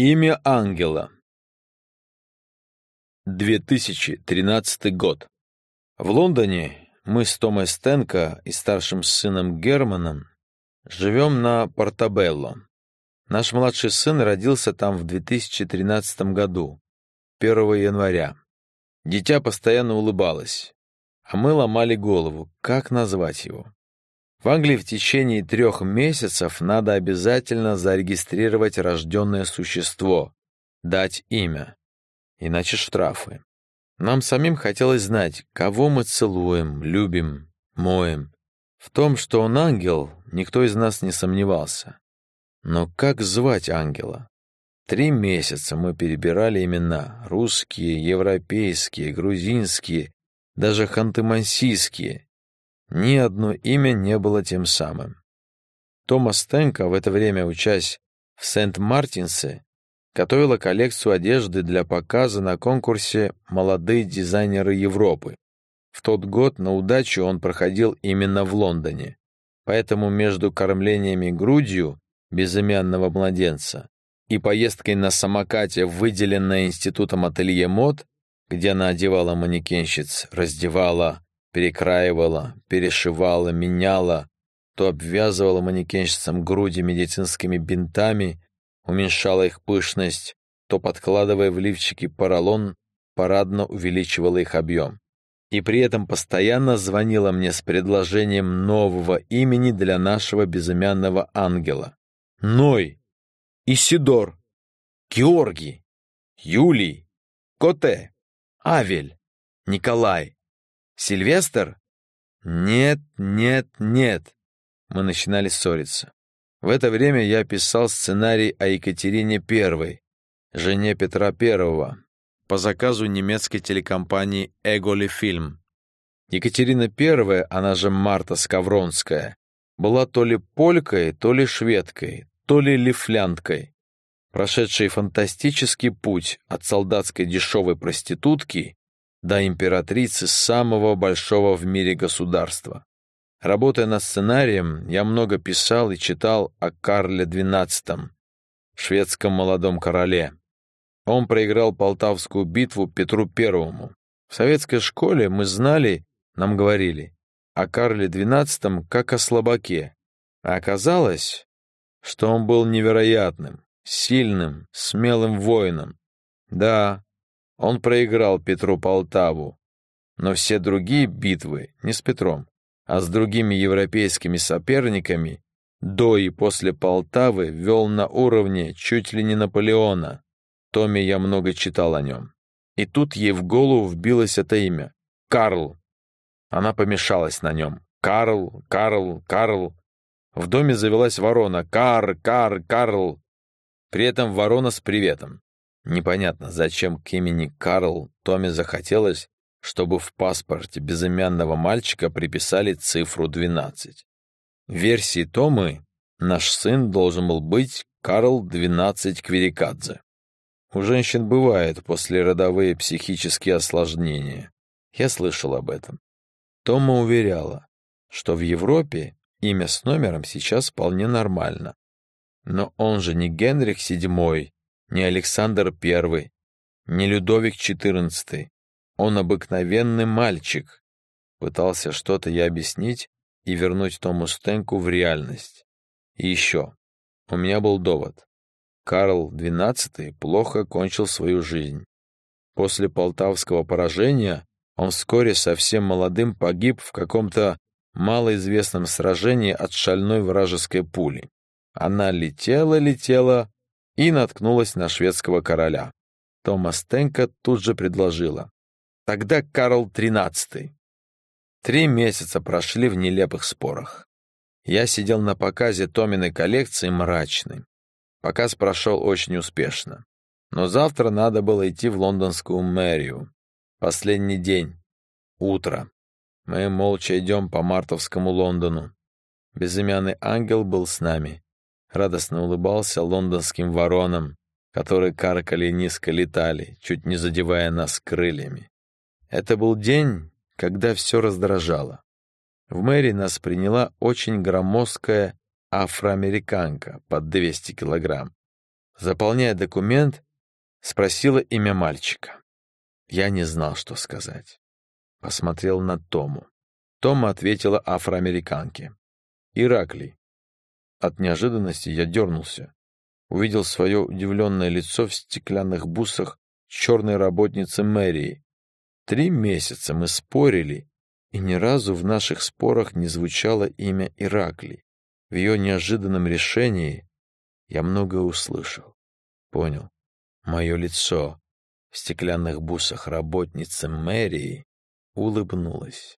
Имя ангела. 2013 год. В Лондоне мы с Томой Стенко и старшим сыном Германом живем на Портабелло. Наш младший сын родился там в 2013 году, 1 января. Дитя постоянно улыбалось, а мы ломали голову, как назвать его. В Англии в течение трех месяцев надо обязательно зарегистрировать рожденное существо, дать имя, иначе штрафы. Нам самим хотелось знать, кого мы целуем, любим, моем. В том, что он ангел, никто из нас не сомневался. Но как звать ангела? Три месяца мы перебирали имена — русские, европейские, грузинские, даже ханты-мансийские — ни одно имя не было тем самым. Томас Тенко, в это время учась в Сент-Мартинсе, готовила коллекцию одежды для показа на конкурсе «Молодые дизайнеры Европы». В тот год на удачу он проходил именно в Лондоне, поэтому между кормлениями грудью безымянного младенца и поездкой на самокате в выделенное институтом ателье мод, где она одевала манекенщиц, раздевала, перекраивала, перешивала, меняла, то обвязывала манекенщицам груди медицинскими бинтами, уменьшала их пышность, то, подкладывая в лифчики поролон, парадно увеличивала их объем. И при этом постоянно звонила мне с предложением нового имени для нашего безымянного ангела. Ной, Исидор, Георгий, Юлий, Коте, Авель, Николай, Сильвестр? Нет, нет, нет. Мы начинали ссориться. В это время я писал сценарий о Екатерине I, жене Петра I, по заказу немецкой телекомпании «Эголи Фильм». Екатерина I, она же Марта Скавронская, была то ли полькой, то ли шведкой, то ли лифлянткой, прошедшей фантастический путь от солдатской дешевой проститутки до императрицы самого большого в мире государства. Работая над сценарием, я много писал и читал о Карле XII, шведском молодом короле. Он проиграл Полтавскую битву Петру Первому. В советской школе мы знали, нам говорили, о Карле XII как о слабаке. А оказалось, что он был невероятным, сильным, смелым воином. Да, он проиграл Петру Полтаву, но все другие битвы не с Петром, а с другими европейскими соперниками до и после Полтавы вел на уровне чуть ли не Наполеона. Томе я много читал о нем. И тут ей в голову вбилось это имя — Карл. Она помешалась на нем. Карл, Карл, Карл. В доме завелась ворона. Кар, Кар, Карл. При этом ворона с приветом. Непонятно, зачем к имени Карл Томе захотелось, чтобы в паспорте безымянного мальчика приписали цифру 12. В версии Томы наш сын должен был быть Карл 12 Кверикадзе. У женщин бывают послеродовые психические осложнения. Я слышал об этом. Тома уверяла, что в Европе имя с номером сейчас вполне нормально. Но он же не Генрих VII не Александр I, не Людовик XIV. Он обыкновенный мальчик. Пытался что-то я объяснить и вернуть Тому Стенку в реальность. И еще. У меня был довод. Карл XII плохо кончил свою жизнь. После полтавского поражения он вскоре совсем молодым погиб в каком-то малоизвестном сражении от шальной вражеской пули. Она летела-летела, и наткнулась на шведского короля. Томас Тенка тут же предложила. Тогда Карл XIII. Три месяца прошли в нелепых спорах. Я сидел на показе Томиной коллекции мрачный. Показ прошел очень успешно. Но завтра надо было идти в лондонскую мэрию. Последний день. Утро. Мы молча идем по мартовскому Лондону. Безымянный ангел был с нами радостно улыбался лондонским воронам, которые каркали низко летали, чуть не задевая нас крыльями. Это был день, когда все раздражало. В мэрии нас приняла очень громоздкая афроамериканка под 200 килограмм. Заполняя документ, спросила имя мальчика. Я не знал, что сказать. Посмотрел на Тому. Тома ответила афроамериканке. «Ираклий». От неожиданности я дернулся. Увидел свое удивленное лицо в стеклянных бусах черной работницы мэрии. Три месяца мы спорили, и ни разу в наших спорах не звучало имя Ираклий. В ее неожиданном решении я многое услышал. Понял. Мое лицо в стеклянных бусах работницы мэрии улыбнулось.